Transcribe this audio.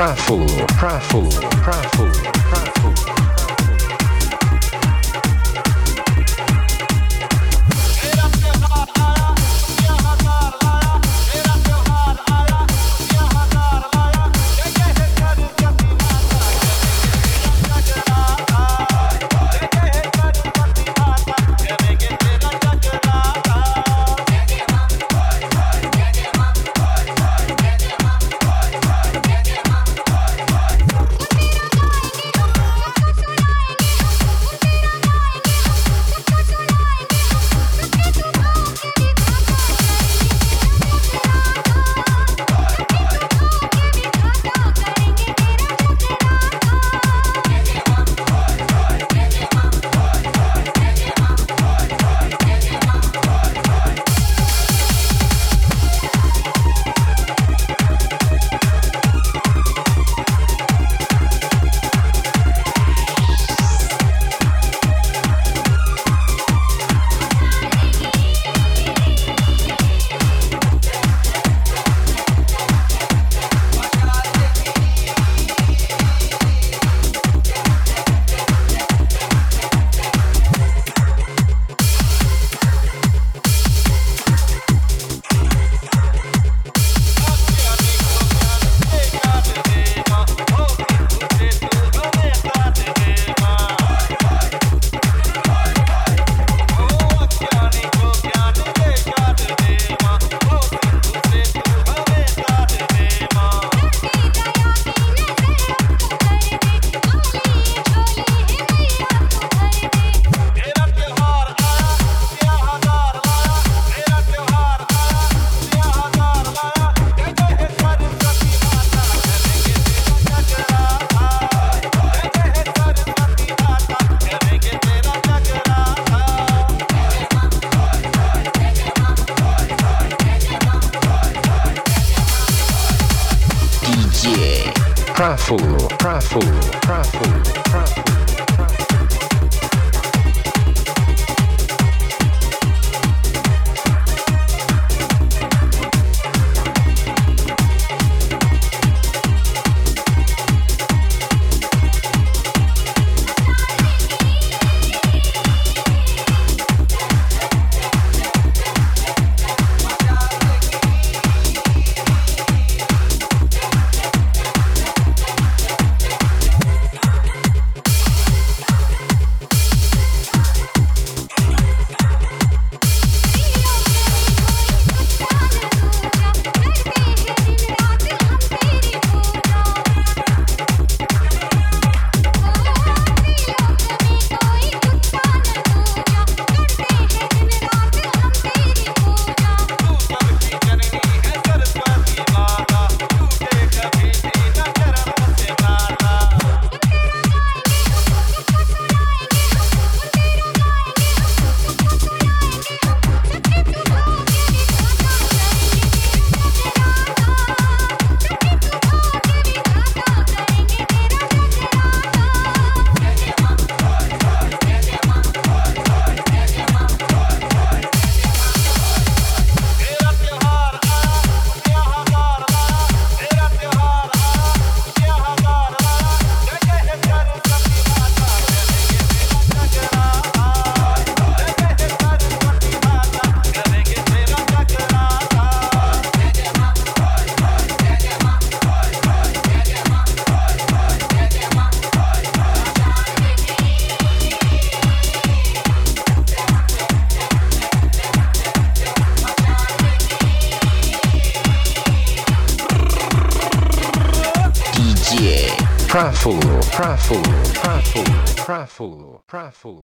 Pratful, Pratful, Pratful, Pratful, Pratful, Pratful, Pratful. Pratful, Pratful, Pratful, Pratful, Pratful.